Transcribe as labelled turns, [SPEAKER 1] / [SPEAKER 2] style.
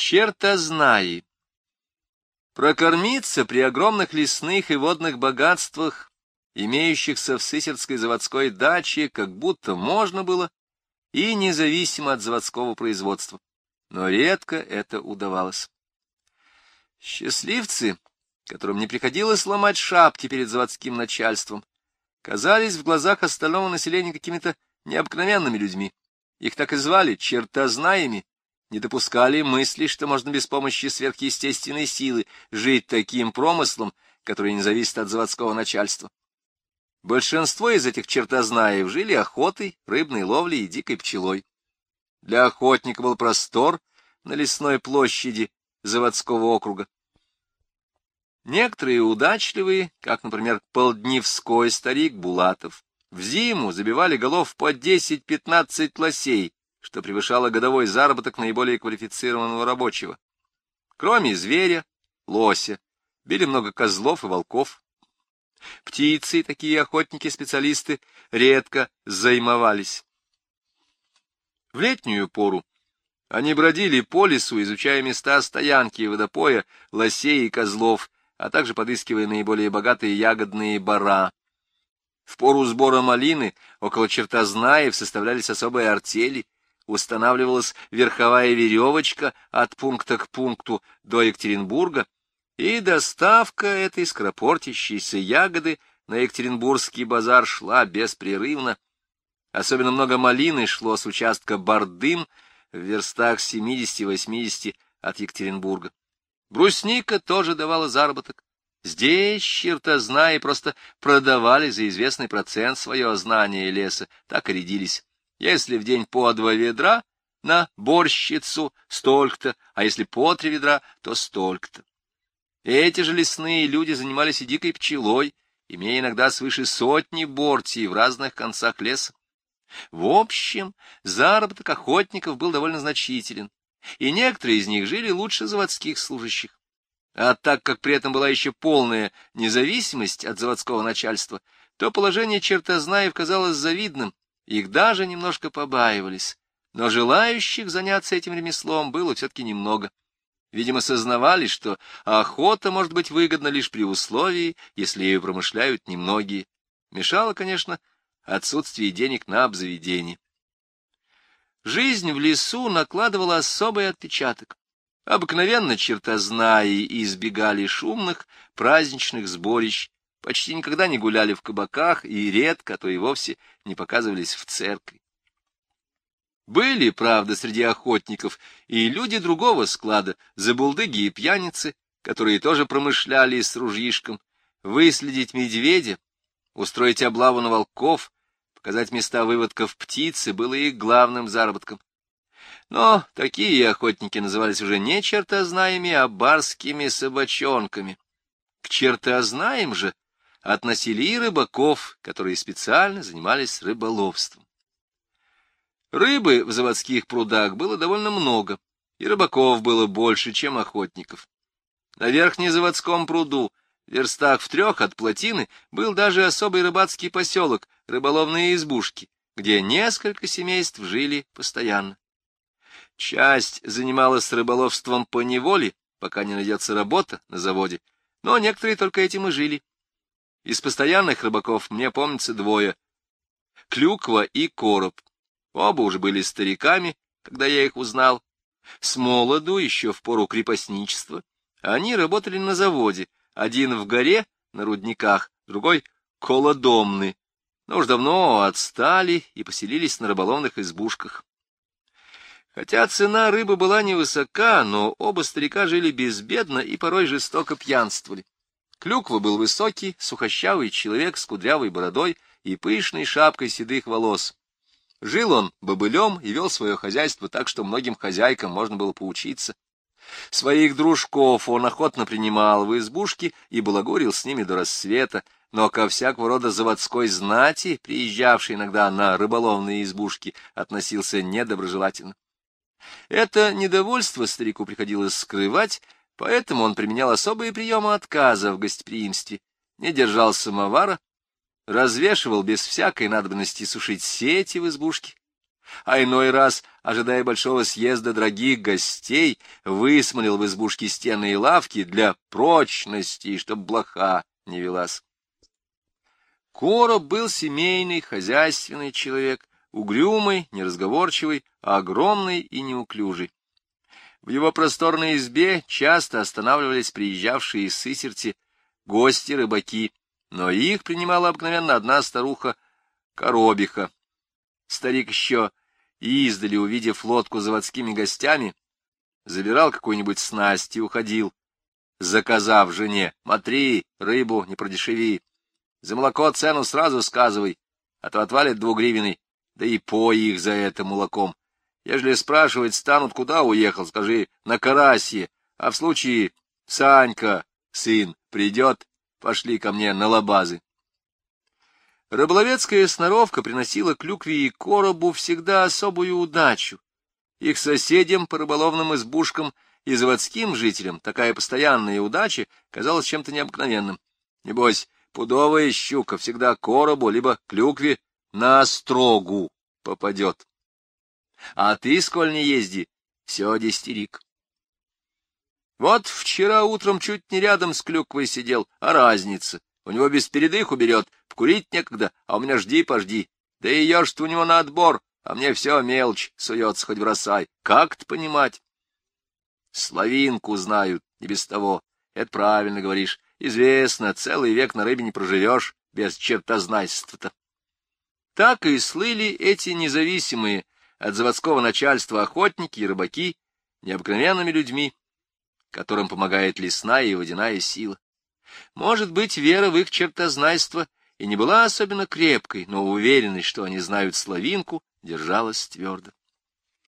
[SPEAKER 1] Чертознаи. Прокормиться при огромных лесных и водных богатствах, имеющихся в Сысердской заводской даче, как будто можно было, и независимо от заводского производства. Но редко это удавалось. Счастливцы, которым не приходилось ломать шапки перед заводским начальством, казались в глазах остального населения какими-то необыкновенными людьми. Их так и звали чертознаями, не допускали мысли, что можно без помощи сверхъестественной силы жить таким промыслом, который не зависит от заводского начальства. Большинство из этих чертознаев жили охотой, рыбной ловлей и дикой пчелой. Для охотника был простор на лесной площади заводского округа. Некоторые удачливые, как, например, полдневской старик Булатов, в зиму забивали голов по 10-15 лосей, что превышало годовой заработок наиболее квалифицированного рабочего. Кроме зверя, лося, били много козлов и волков. Птицы, такие охотники-специалисты, редко займовались. В летнюю пору они бродили по лесу, изучая места стоянки и водопоя, лосей и козлов, а также подыскивая наиболее богатые ягодные бора. В пору сбора малины около чертознаев составлялись особые артели, устанавливалась верховая веревочка от пункта к пункту до Екатеринбурга, и доставка этой скоропортящейся ягоды на Екатеринбургский базар шла беспрерывно. Особенно много малины шло с участка Бардым в верстах 70-80 от Екатеринбурга. Брусника тоже давала заработок. Здесь чертознаи просто продавали за известный процент свое знание леса, так и рядились. Если в день по два ведра на борщицу столько-то, а если по три ведра, то столько-то. Эти же лесные люди занимались и дикой пчелой, имея иногда свыше сотни бортий в разных концах леса. В общем, заработок охотников был довольно значителен, и некоторые из них жили лучше заводских служащих. А так как при этом была еще полная независимость от заводского начальства, то положение чертознаев казалось завидным, их даже немножко побаивались, но желающих заняться этим ремеслом было все-таки немного. Видимо, сознавали, что охота может быть выгодна лишь при условии, если ею промышляют немногие. Мешало, конечно, отсутствие денег на обзаведение. Жизнь в лесу накладывала особый отпечаток. Обыкновенно чертознаи избегали шумных праздничных сборищ, почти никогда не гуляли в кабаках и редко, а то и вовсе не показывались в церкви. Были, правда, среди охотников и люди другого склада, забулдыги и пьяницы, которые тоже промышляли с ружьишком, выследить медведя, устроить облаву на волков, показать места выводков птицы было их главным заработком. Но такие охотники назывались уже не чертознаями, а барскими собачонками. К чертознаям же относили и рыбаков, которые специально занимались рыболовством. Рыбы в заводских прудах было довольно много, и рыбаков было больше, чем охотников. На верхнезаводском пруду, верстах в трех от плотины, был даже особый рыбацкий поселок, рыболовные избушки, где несколько семейств жили постоянно. Часть занималась рыболовством по неволе, пока не найдется работа на заводе, но некоторые только этим и жили. Из постоянных рыбаков мне помнится двое — Клюква и Короб. Оба уже были стариками, когда я их узнал. С молоду, еще в пору крепостничества, они работали на заводе, один в горе, на рудниках, другой — колодомный, но уж давно отстали и поселились на рыболовных избушках. Хотя цена рыбы была невысока, но оба старика жили безбедно и порой жестоко пьянствовали. Клюква был высокий, сухощавый человек с кудрявой бородой и пышной шапкой седых волос. Жил он бобылем и вел свое хозяйство так, что многим хозяйкам можно было поучиться. Своих дружков он охотно принимал в избушки и балагурил с ними до рассвета, но ко всякого рода заводской знати, приезжавшей иногда на рыболовные избушки, относился недоброжелательно. Это недовольство старику приходилось скрывать, Поэтому он применял особые приемы отказа в гостеприимстве, не держал самовара, развешивал без всякой надобности сушить сети в избушке, а иной раз, ожидая большого съезда дорогих гостей, высмолил в избушке стены и лавки для прочности, чтоб блоха не велась. Короб был семейный, хозяйственный человек, угрюмый, неразговорчивый, а огромный и неуклюжий. В его просторной избе часто останавливались приезжавшие из Сысерти гости-рыбаки, но их принимала обыкновенно одна старуха Коробиха. Старик еще издали, увидев лодку заводскими гостями, забирал какую-нибудь снасть и уходил, заказав жене «Смотри, рыбу не продешеви, за молоко цену сразу сказывай, а то отвалит двугривенный, да и пой их за это молоком. Ежели спрашивать станут, куда уехал, скажи, на Карасье, а в случае Санька, сын, придет, пошли ко мне на лабазы. Рыболовецкая сноровка приносила клюкве и коробу всегда особую удачу. Их соседям по рыболовным избушкам и заводским жителям такая постоянная удача казалась чем-то необыкновенным. Небось, пудовая щука всегда коробу либо клюкве на строгу попадет. А ты, сколь не езди, все дестерик. Вот вчера утром чуть не рядом с клюквой сидел, а разница. У него без передыху берет, вкурить некогда, а у меня жди-пожди. Да и ешь у него на отбор, а мне все мелочь суется, хоть бросай. Как-то понимать? Славинку знают, не без того. Это правильно говоришь. Известно, целый век на рыбе не проживешь без чертознайства-то. Так и слыли эти независимые от заводского начальства охотники и рыбаки необыкновенными людьми, которым помогает лесная и водяная сила. Может быть, вера в их чертознайство и не была особенно крепкой, но уверенность, что они знают славинку, держалась твердо.